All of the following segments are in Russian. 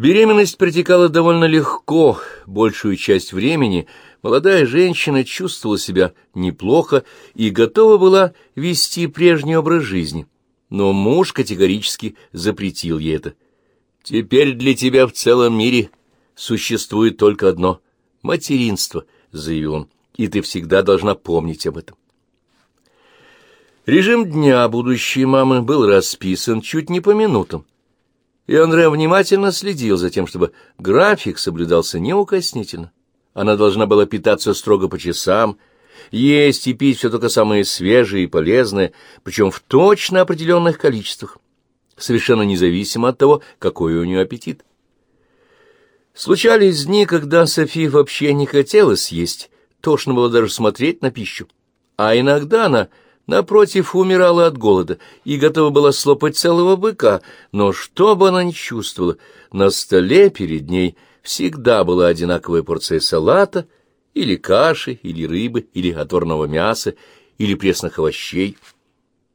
Беременность протекала довольно легко, большую часть времени молодая женщина чувствовала себя неплохо и готова была вести прежний образ жизни, но муж категорически запретил ей это. «Теперь для тебя в целом мире существует только одно — материнство», — заявил он, — «и ты всегда должна помнить об этом». Режим дня будущей мамы был расписан чуть не по минутам и Андре внимательно следил за тем, чтобы график соблюдался неукоснительно. Она должна была питаться строго по часам, есть и пить все только самое свежее и полезное, причем в точно определенных количествах, совершенно независимо от того, какой у нее аппетит. Случались дни, когда Софи вообще не хотела съесть, тошно было даже смотреть на пищу, а иногда она напротив, умирала от голода и готова была слопать целого быка, но что бы она ни чувствовала, на столе перед ней всегда была одинаковая порция салата или каши, или рыбы, или отварного мяса, или пресных овощей.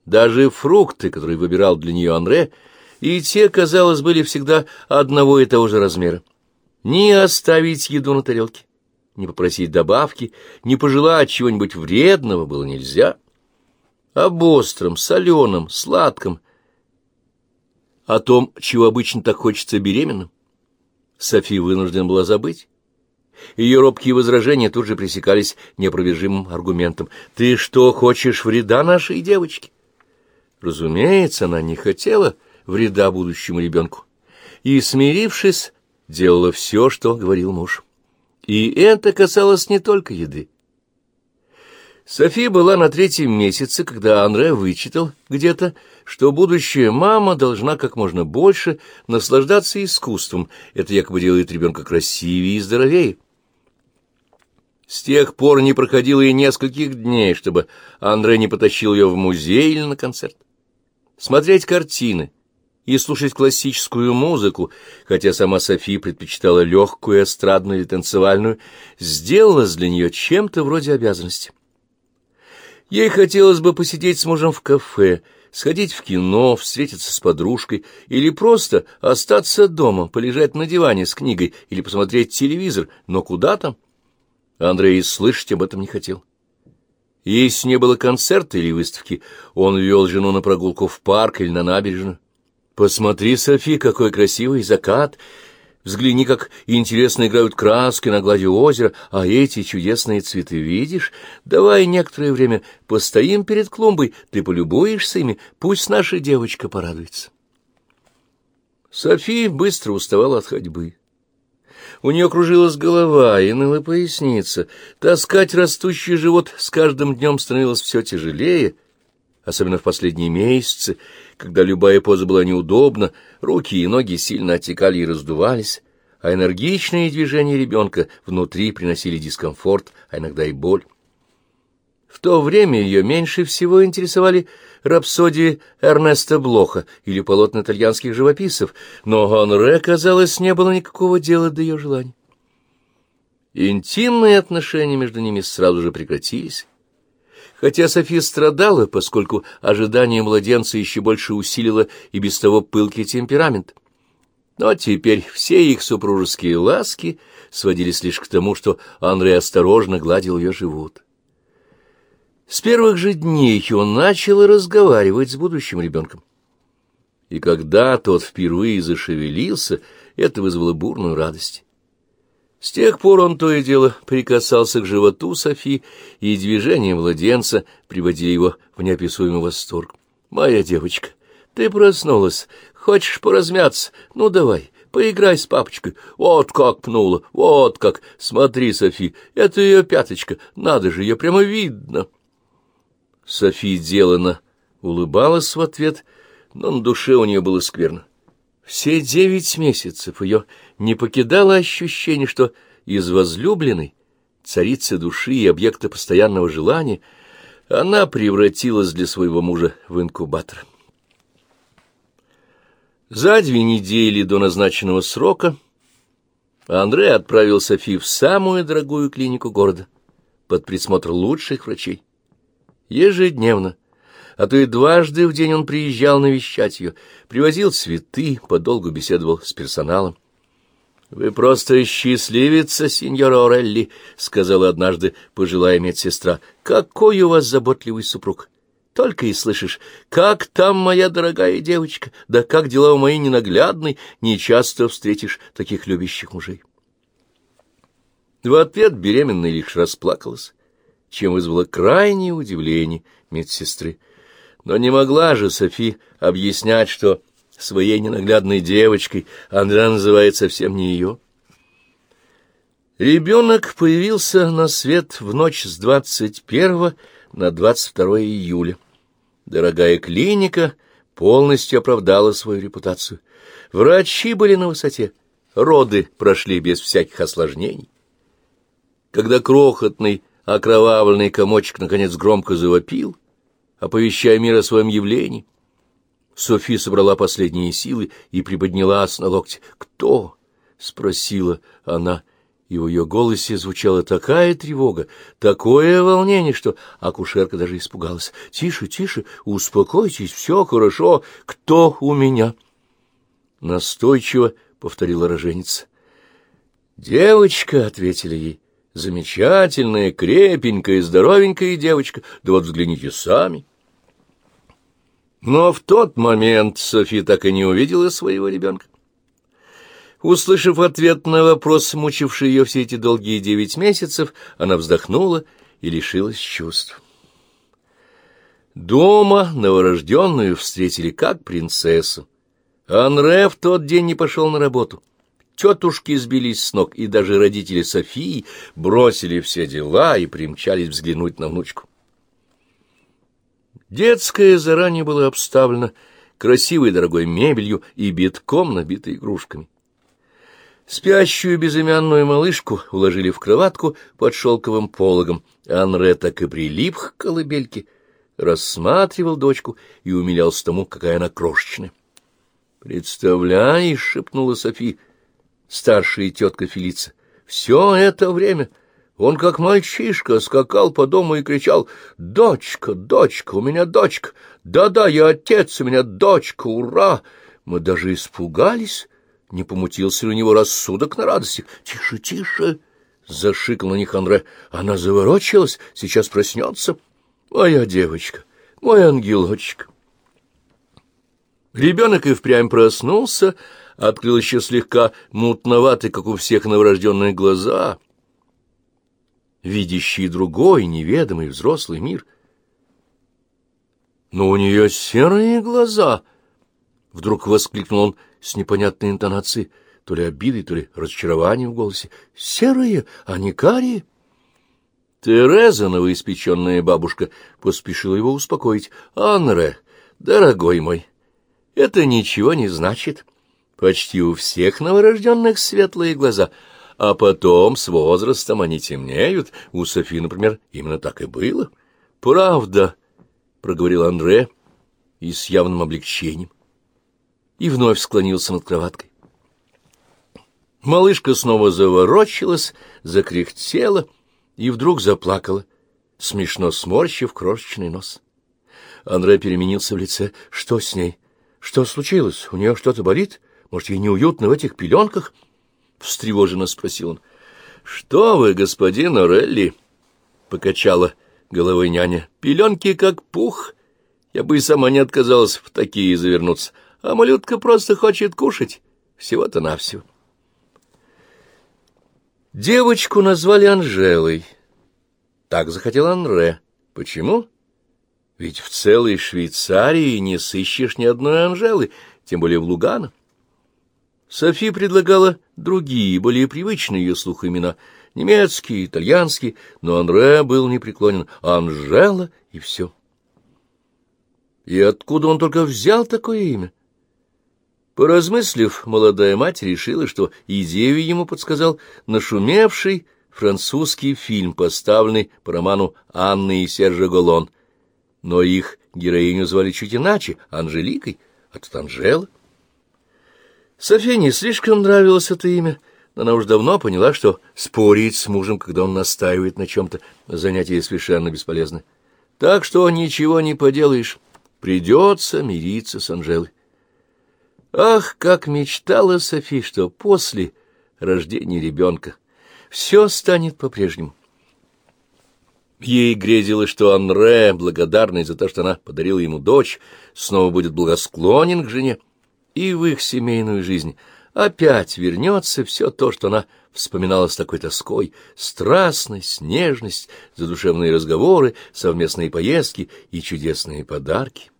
Даже фрукты, которые выбирал для нее Анре, и те, казалось, были всегда одного и того же размера. Не оставить еду на тарелке, не попросить добавки, не пожелать чего-нибудь вредного было нельзя — об остром, соленом, сладком, о том, чего обычно так хочется беременным. София вынуждена была забыть. Ее робкие возражения тут же пресекались неопровержимым аргументом. «Ты что, хочешь вреда нашей девочке?» Разумеется, она не хотела вреда будущему ребенку. И, смирившись, делала все, что говорил муж. И это касалось не только еды. София была на третьем месяце, когда Андре вычитал где-то, что будущая мама должна как можно больше наслаждаться искусством. Это якобы делает ребенка красивее и здоровее. С тех пор не проходило и нескольких дней, чтобы Андре не потащил ее в музей или на концерт. Смотреть картины и слушать классическую музыку, хотя сама София предпочитала легкую, эстрадную или танцевальную, сделалось для нее чем-то вроде обязанности. Ей хотелось бы посидеть с мужем в кафе, сходить в кино, встретиться с подружкой или просто остаться дома, полежать на диване с книгой или посмотреть телевизор, но куда там? Андрей слышать об этом не хотел. Если не было концерта или выставки, он вел жену на прогулку в парк или на набережную. «Посмотри, Софи, какой красивый закат!» Взгляни, как интересно играют краски на глади озера, а эти чудесные цветы видишь? Давай некоторое время постоим перед клумбой, ты полюбуешься ими, пусть наша девочка порадуется. София быстро уставала от ходьбы. У нее кружилась голова и ныла поясница. Таскать растущий живот с каждым днем становилось все тяжелее, особенно в последние месяцы, когда любая поза была неудобна, руки и ноги сильно отекали и раздувались, а энергичные движения ребенка внутри приносили дискомфорт, а иногда и боль. В то время ее меньше всего интересовали рапсодии Эрнеста Блоха или полотна итальянских живописцев, но Гонре, казалось, не было никакого дела до ее желаний. Интимные отношения между ними сразу же прекратились, Хотя София страдала, поскольку ожидание младенца еще больше усилило и без того пылкий темперамент. Но теперь все их супружеские ласки сводились лишь к тому, что Андрей осторожно гладил ее живот. С первых же дней он начал разговаривать с будущим ребенком. И когда тот впервые зашевелился, это вызвало бурную радость. С тех пор он то и дело прикасался к животу Софи, и движения младенца приводили его в неописуемый восторг. «Моя девочка, ты проснулась, хочешь поразмяться? Ну, давай, поиграй с папочкой. Вот как пнула, вот как. Смотри, Софи, это ее пяточка, надо же, ее прямо видно». Софи делано улыбалась в ответ, но на душе у нее было скверно. Все девять месяцев ее не покидало ощущение, что из возлюбленной, царицы души и объекта постоянного желания, она превратилась для своего мужа в инкубатор. За две недели до назначенного срока Андрей отправил Софи в самую дорогую клинику города под присмотр лучших врачей. Ежедневно а то и дважды в день он приезжал навещать ее, привозил цветы, подолгу беседовал с персоналом. «Вы просто счастливица, сеньора Орелли», — сказала однажды пожилая медсестра. «Какой у вас заботливый супруг! Только и слышишь, как там моя дорогая девочка, да как дела у моей ненаглядной, не часто встретишь таких любящих мужей». В ответ беременная лишь расплакалась, чем вызвало крайнее удивление медсестры. Но не могла же Софи объяснять, что своей ненаглядной девочкой Андре называет совсем не ее. Ребенок появился на свет в ночь с 21 на 22 июля. Дорогая клиника полностью оправдала свою репутацию. Врачи были на высоте, роды прошли без всяких осложнений. Когда крохотный окровавленный комочек наконец громко завопил, оповещая мир о своем явлении, Софи собрала последние силы и приподнялась на локте. «Кто?» — спросила она, и в ее голосе звучала такая тревога, такое волнение, что акушерка даже испугалась. «Тише, тише, успокойтесь, все хорошо. Кто у меня?» Настойчиво повторила роженица. «Девочка», — ответили ей, — «замечательная, крепенькая, здоровенькая девочка, да вот взгляните сами». Но в тот момент Софи так и не увидела своего ребенка. Услышав ответ на вопрос, мучивший ее все эти долгие девять месяцев, она вздохнула и лишилась чувств. Дома новорожденную встретили как принцессу. Анре в тот день не пошел на работу. Тетушки сбились с ног, и даже родители Софии бросили все дела и примчались взглянуть на внучку. Детская заранее была обставлена красивой дорогой мебелью и битком набитой игрушками. Спящую безымянную малышку уложили в кроватку под шелковым пологом. Анре так и прилип к колыбельке, рассматривал дочку и умилялся тому, какая она крошечная. «Представляешь», — шепнула Софи, старшая тетка Фелица, — «все это время...» Он, как мальчишка, скакал по дому и кричал «Дочка, дочка, у меня дочка! Да-да, я отец, у меня дочка, ура!» Мы даже испугались, не помутился ли у него рассудок на радости. «Тише, тише!» — зашикал на них Андре. «Она заворочилась, сейчас проснется. Моя девочка, мой ангелочек!» Ребенок и впрямь проснулся, открыл еще слегка мутноватый, как у всех новорожденные глаза — видящий другой, неведомый взрослый мир. «Но у нее серые глаза!» Вдруг воскликнул он с непонятной интонацией, то ли обидой, то ли разочарованием в голосе. «Серые, а не карие!» Тереза, новоиспеченная бабушка, поспешила его успокоить. «Анре, дорогой мой, это ничего не значит. Почти у всех новорожденных светлые глаза — а потом с возрастом они темнеют. У Софи, например, именно так и было. — Правда, — проговорил Андре и с явным облегчением, и вновь склонился над кроваткой. Малышка снова заворочилась, закряхтела и вдруг заплакала, смешно сморщив крошечный нос. Андре переменился в лице. Что с ней? Что случилось? У нее что-то болит? Может, ей неуютно в этих пеленках? —— встревоженно спросил он. — Что вы, господин Орелли? — покачала головой няня. — Пеленки как пух. Я бы и сама не отказалась в такие завернуться. А малютка просто хочет кушать. Всего-то навсего. Девочку назвали Анжелой. Так захотел Анре. Почему? Ведь в целой Швейцарии не сыщешь ни одной Анжелы, тем более в Лугано. Софи предлагала другие, более привычные ее слуху имена, немецкие, итальянские, но Андре был непреклонен. Анжела и все. И откуда он только взял такое имя? Поразмыслив, молодая мать решила, что идею ему подсказал нашумевший французский фильм, поставленный по роману Анны и Сержа Голон. Но их героиню звали чуть иначе — Анжеликой, а тут Анжела. Софье не слишком нравилось это имя, но она уж давно поняла, что спорить с мужем, когда он настаивает на чем-то, занятие совершенно бесполезно. Так что ничего не поделаешь, придется мириться с Анжелой. Ах, как мечтала Софи, что после рождении ребенка. Все станет по-прежнему. Ей грезилось, что Анре, благодарный за то, что она подарила ему дочь, снова будет благосклонен к жене, и в их семейную жизнь опять вернется все то, что она вспоминала с такой тоской, страстность, нежность, задушевные разговоры, совместные поездки и чудесные подарки.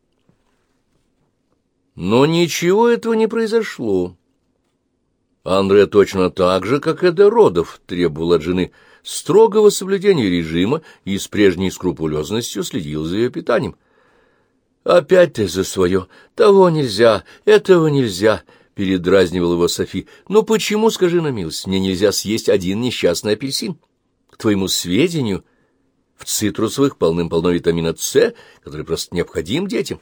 Но ничего этого не произошло. Андре точно так же, как и до родов, требовал от жены строгого соблюдения режима и с прежней скрупулезностью следил за ее питанием. «Опять ты за свое! Того нельзя, этого нельзя!» — передразнивал его Софи. «Ну почему, скажи на милость, мне нельзя съесть один несчастный апельсин? К твоему сведению, в цитрусовых полным-полно витамина С, который просто необходим детям».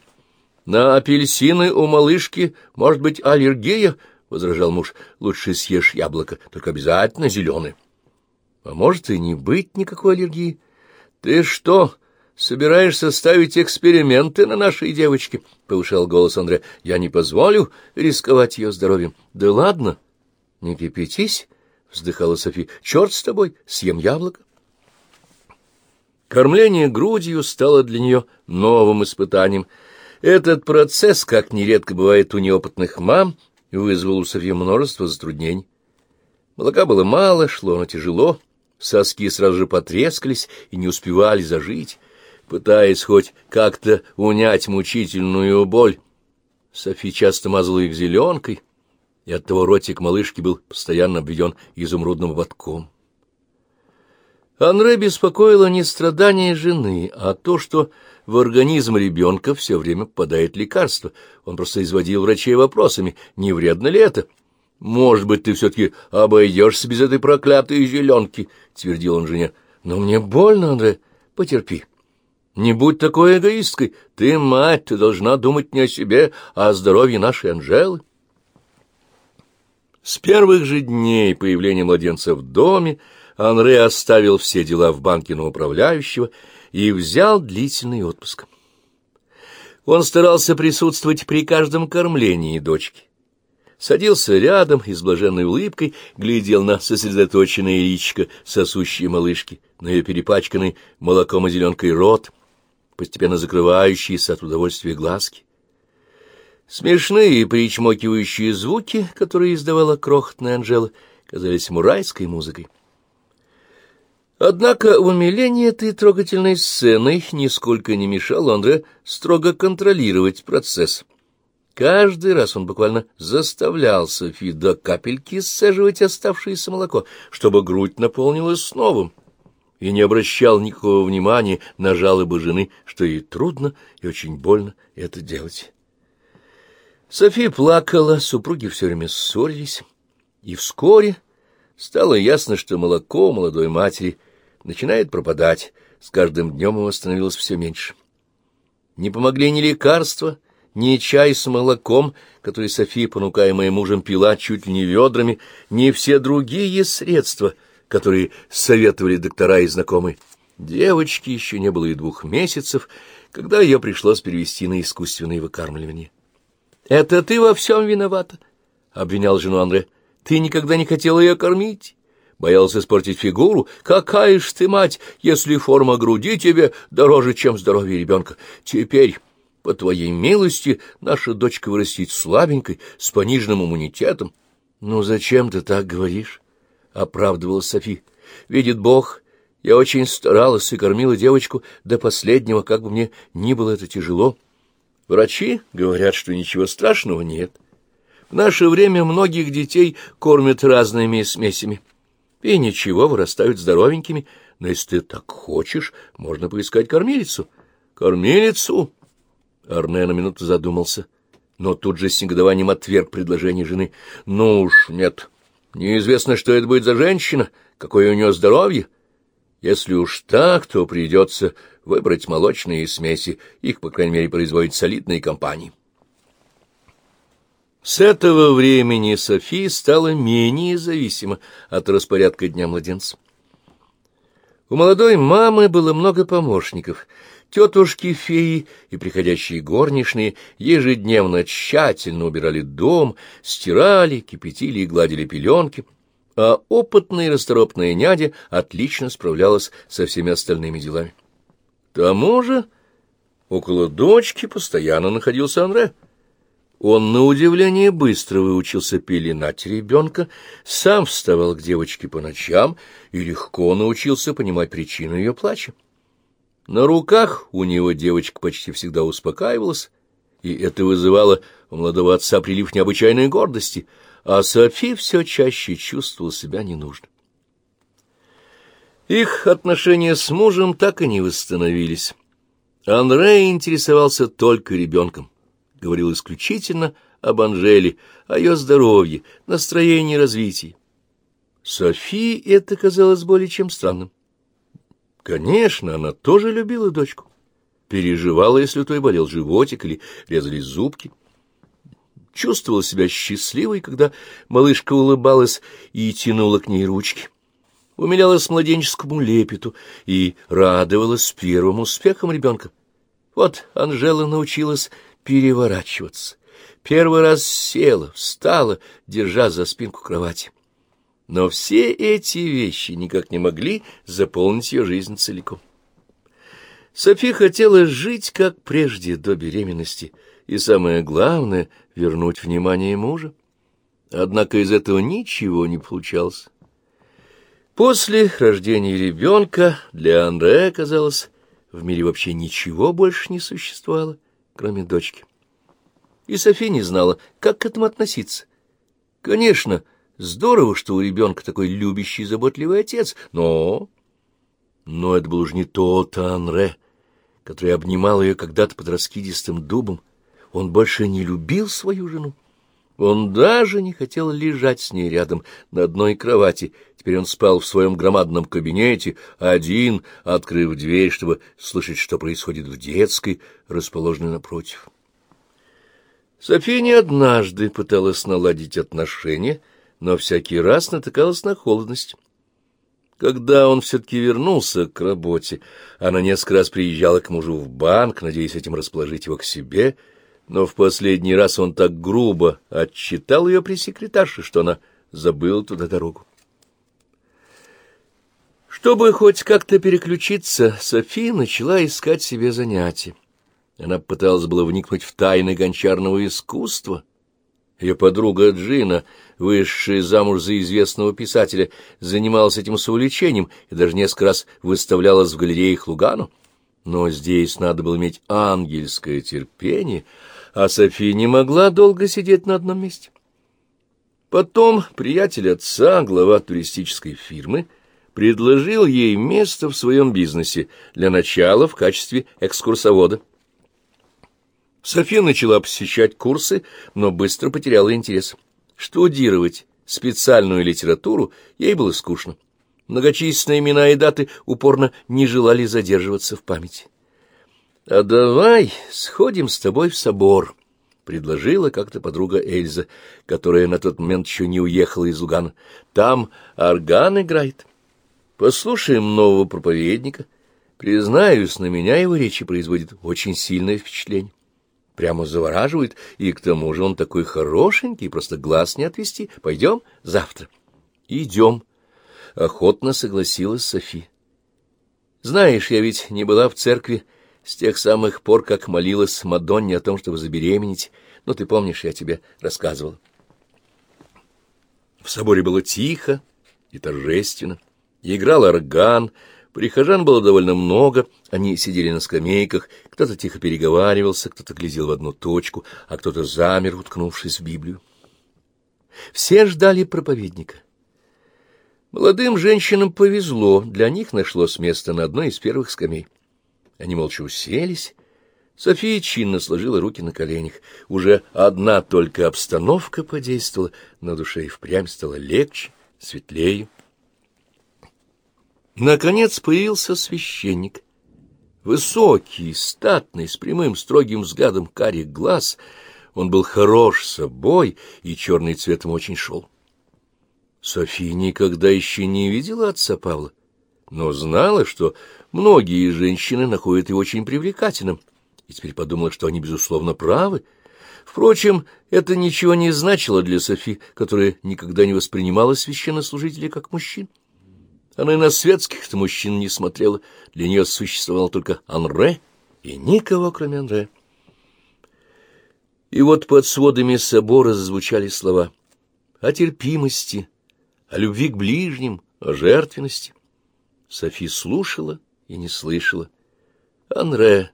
На апельсины у малышки может быть аллергия, — возражал муж. — Лучше съешь яблоко, только обязательно зеленое. — А может и не быть никакой аллергии. — Ты что, собираешься ставить эксперименты на нашей девочке? — повышал голос Андре. — Я не позволю рисковать ее здоровьем. — Да ладно, не кипятись, — вздыхала Софи. — Черт с тобой, съем яблоко. Кормление грудью стало для нее новым испытанием — этот процесс, как нередко бывает у неопытных мам, вызвал у Софьи множество затруднений. Молока было мало, шло оно тяжело, соски сразу же потрескались и не успевали зажить. Пытаясь хоть как-то унять мучительную боль, Софи часто мазала их зеленкой, и оттого ротик малышки был постоянно обведен изумрудным ободком. Анре беспокоило не страдания жены, а то, что в организм ребенка все время попадает лекарство. Он просто изводил врачей вопросами, не вредно ли это. «Может быть, ты все-таки обойдешься без этой проклятой зеленки», — твердил он жене. «Но мне больно, Андре, потерпи. Не будь такой эгоисткой. Ты, мать, ты должна думать не о себе, а о здоровье нашей Анжелы». С первых же дней появления младенца в доме Анре оставил все дела в банке на управляющего и взял длительный отпуск. Он старался присутствовать при каждом кормлении дочки. Садился рядом и с блаженной улыбкой глядел на сосредоточенное личико сосущей малышки, на ее перепачканный молоком и зеленкой рот, постепенно закрывающиеся от удовольствия глазки. Смешные причмокивающие звуки, которые издавала крохотная Анжела, казались ему райской музыкой. Однако умиление этой трогательной сценой нисколько не мешало Андре строго контролировать процесс. Каждый раз он буквально заставлял Софи до капельки сцеживать оставшееся молоко, чтобы грудь наполнилась новым, и не обращал никакого внимания на жалобы жены, что ей трудно и очень больно это делать. София плакала, супруги все время ссорились, и вскоре стало ясно, что молоко молодой матери начинает пропадать, с каждым днем его становилось все меньше. Не помогли ни лекарства, ни чай с молоком, который София, понукаемая мужем, пила чуть ли не ведрами, ни все другие средства, которые советовали доктора и знакомые. Девочке еще не было и двух месяцев, когда ее пришлось перевести на искусственное выкармливание. — Это ты во всем виновата, — обвинял жену Андре. — Ты никогда не хотела ее кормить. Боялся испортить фигуру? Какая ж ты мать, если форма груди тебе дороже, чем здоровье ребенка? Теперь, по твоей милости, наша дочка вырастет слабенькой, с пониженным иммунитетом. — Ну, зачем ты так говоришь? — оправдывалась Софи. — Видит Бог, я очень старалась и кормила девочку до последнего, как бы мне ни было это тяжело. Врачи говорят, что ничего страшного нет. В наше время многих детей кормят разными смесями и ничего, вырастают здоровенькими. Но если ты так хочешь, можно поискать кормилицу. Кормилицу? Арне на минуту задумался, но тут же с негодованием отверг предложение жены. Ну уж нет, неизвестно, что это будет за женщина, какое у нее здоровье. Если уж так, то придется выбрать молочные смеси, их, по крайней мере, производят солидные компании. С этого времени София стала менее зависима от распорядка дня младенца. У молодой мамы было много помощников. Тетушки-феи и приходящие горничные ежедневно тщательно убирали дом, стирали, кипятили и гладили пеленки. а опытная и расторопная няня отлично справлялась со всеми остальными делами. К тому же около дочки постоянно находился Андре. Он, на удивление, быстро выучился пеленать ребенка, сам вставал к девочке по ночам и легко научился понимать причину ее плача. На руках у него девочка почти всегда успокаивалась, и это вызывало у молодого отца прилив необычайной гордости, а Софи все чаще чувствовала себя ненужной. Их отношения с мужем так и не восстановились. Андрей интересовался только ребенком, говорил исключительно об Анжеле, о ее здоровье, настроении развитии. Софии это казалось более чем странным. Конечно, она тоже любила дочку. Переживала, если у той болел животик или резались зубки. Чувствовала себя счастливой, когда малышка улыбалась и тянула к ней ручки. Умилялась младенческому лепету и радовалась первым успехам ребенка. Вот Анжела научилась переворачиваться. Первый раз села, встала, держа за спинку кровати. Но все эти вещи никак не могли заполнить ее жизнь целиком. Софи хотела жить, как прежде, до беременности, и, самое главное, вернуть внимание мужа. Однако из этого ничего не получалось. После рождения ребенка для Андрея, казалось, в мире вообще ничего больше не существовало, кроме дочки. И София не знала, как к этому относиться. Конечно, Здорово, что у ребенка такой любящий заботливый отец, но... Но это был уж не тот Анре, который обнимал ее когда-то под раскидистым дубом. Он больше не любил свою жену. Он даже не хотел лежать с ней рядом на одной кровати. Теперь он спал в своем громадном кабинете, один, открыв дверь, чтобы слышать, что происходит в детской, расположенной напротив. София не однажды пыталась наладить отношения, — но всякий раз натыкалась на холодность. Когда он все-таки вернулся к работе, она несколько раз приезжала к мужу в банк, надеясь этим расположить его к себе, но в последний раз он так грубо отчитал ее при секретарше, что она забыла туда дорогу. Чтобы хоть как-то переключиться, София начала искать себе занятия. Она пыталась было вникнуть в тайны гончарного искусства. Ее подруга Джина вышедшая замуж за известного писателя, занималась этим с увлечением и даже несколько раз выставлялась в галереях Лугану. Но здесь надо было иметь ангельское терпение, а София не могла долго сидеть на одном месте. Потом приятель отца, глава туристической фирмы, предложил ей место в своем бизнесе, для начала в качестве экскурсовода. София начала посещать курсы, но быстро потеряла интерес. Штудировать специальную литературу ей было скучно. Многочисленные имена и даты упорно не желали задерживаться в памяти. — А давай сходим с тобой в собор, — предложила как-то подруга Эльза, которая на тот момент еще не уехала из Лугана. — Там орган играет. Послушаем нового проповедника. Признаюсь, на меня его речи производит очень сильное впечатление прямо завораживает, и к тому же он такой хорошенький, просто глаз не отвести. Пойдем завтра. Идем. Охотно согласилась Софи. Знаешь, я ведь не была в церкви с тех самых пор, как молилась Мадонне о том, чтобы забеременеть. Ну, ты помнишь, я тебе рассказывала. В соборе было тихо и торжественно. Играл орган, Прихожан было довольно много, они сидели на скамейках, кто-то тихо переговаривался, кто-то глядел в одну точку, а кто-то замер, уткнувшись в Библию. Все ждали проповедника. Молодым женщинам повезло, для них нашлось место на одной из первых скамей. Они молча уселись. София чинно сложила руки на коленях. Уже одна только обстановка подействовала, на душе и впрямь стало легче, светлее. Наконец появился священник. Высокий, статный, с прямым строгим взглядом карих глаз. Он был хорош собой, и черный цвет ему очень шел. София никогда еще не видела отца Павла, но знала, что многие женщины находят его очень привлекательным, и теперь подумала, что они, безусловно, правы. Впрочем, это ничего не значило для Софи, которая никогда не воспринимала священнослужителей как мужчин. Она и на светских-то мужчин не смотрела, для нее существовал только Анре и никого, кроме Анре. И вот под сводами собора зазвучали слова о терпимости, о любви к ближним, о жертвенности. Софи слушала и не слышала. «Анре,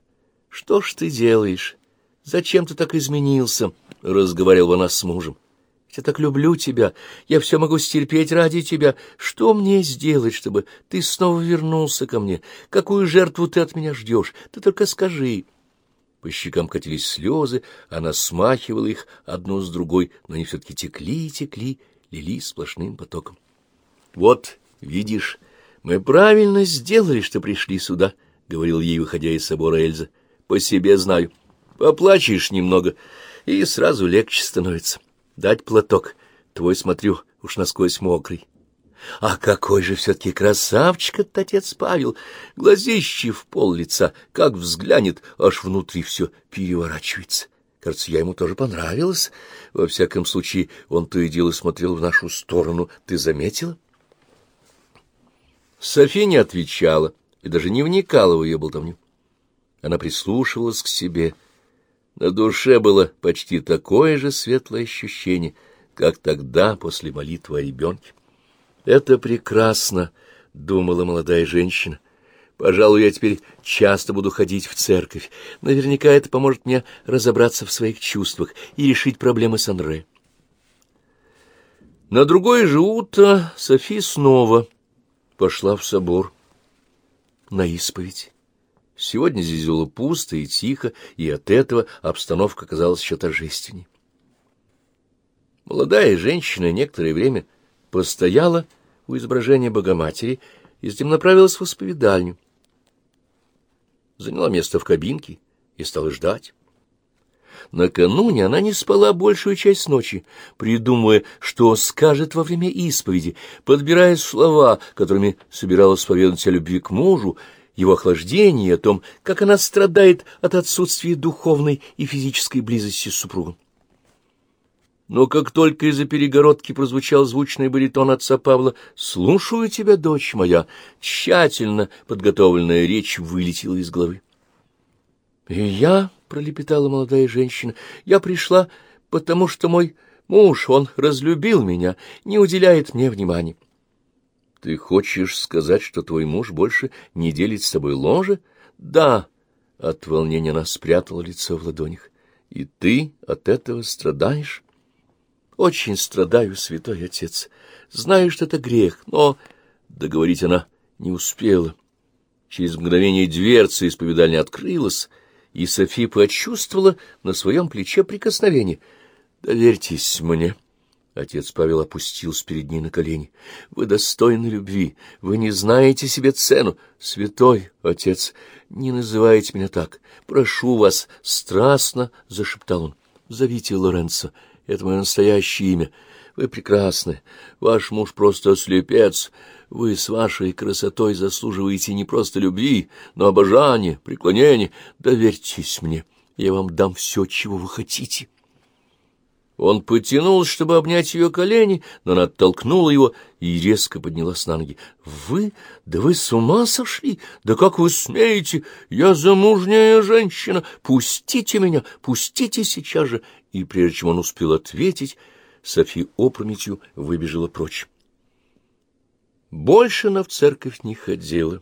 что ж ты делаешь? Зачем ты так изменился?» — разговаривала она с мужем. «Я так люблю тебя, я все могу стерпеть ради тебя. Что мне сделать, чтобы ты снова вернулся ко мне? Какую жертву ты от меня ждешь? Ты только скажи». По щекам катились слезы, она смахивала их одну с другой, но они все-таки текли и текли, лились сплошным потоком. — Вот, видишь, мы правильно сделали, что пришли сюда, — говорил ей, выходя из собора Эльза. — По себе знаю. Поплачешь немного, и сразу легче становится. Дать платок. Твой, смотрю, уж насквозь мокрый. А какой же все-таки красавчик этот отец Павел! Глазищи в пол лица, как взглянет, аж внутри все переворачивается. Кажется, я ему тоже понравилась. Во всяком случае, он то и дело смотрел в нашу сторону. Ты заметила? София не отвечала и даже не вникала в ее болтовню. Она прислушивалась к себе. На душе было почти такое же светлое ощущение, как тогда после молитвы о ребенке. «Это прекрасно», — думала молодая женщина. «Пожалуй, я теперь часто буду ходить в церковь. Наверняка это поможет мне разобраться в своих чувствах и решить проблемы с Андре». На другое же утро Софи снова пошла в собор на исповедь. Сегодня здесь было пусто и тихо, и от этого обстановка казалась еще торжественней. Молодая женщина некоторое время постояла у изображения Богоматери и затем направилась в исповедальню. Заняла место в кабинке и стала ждать. Накануне она не спала большую часть ночи, придумывая, что скажет во время исповеди, подбирая слова, которыми собиралась поведать о любви к мужу, его охлаждении о том, как она страдает от отсутствия духовной и физической близости с супругом. Но как только из-за перегородки прозвучал звучный баритон отца Павла «Слушаю тебя, дочь моя», тщательно подготовленная речь вылетела из головы. «И я», — пролепетала молодая женщина, — «я пришла, потому что мой муж, он разлюбил меня, не уделяет мне внимания». «Ты хочешь сказать, что твой муж больше не делит с тобой ложе?» «Да», — от волнения она спрятала лицо в ладонях. «И ты от этого страдаешь?» Очень страдаю, святой отец. Знаю, что это грех, но... Договорить она не успела. Через мгновение дверца исповедальни открылась, и Софи почувствовала на своем плече прикосновение. «Доверьтесь мне». Отец Павел опустился перед ней на колени. «Вы достойны любви, вы не знаете себе цену. Святой отец, не называйте меня так. Прошу вас, страстно!» — зашептал он. «Зовите Лоренцо». Это мое настоящее имя. Вы прекрасны. Ваш муж просто слепец. Вы с вашей красотой заслуживаете не просто любви, но обожания, преклонения. Доверьтесь мне. Я вам дам все, чего вы хотите. Он потянулся, чтобы обнять ее колени, но она оттолкнула его и резко поднялась на ноги. — Вы? Да вы с ума сошли? Да как вы смеете? Я замужняя женщина. Пустите меня, пустите сейчас же. И прежде чем он успел ответить, Софи опрометью выбежала прочь. Больше она в церковь не ходила.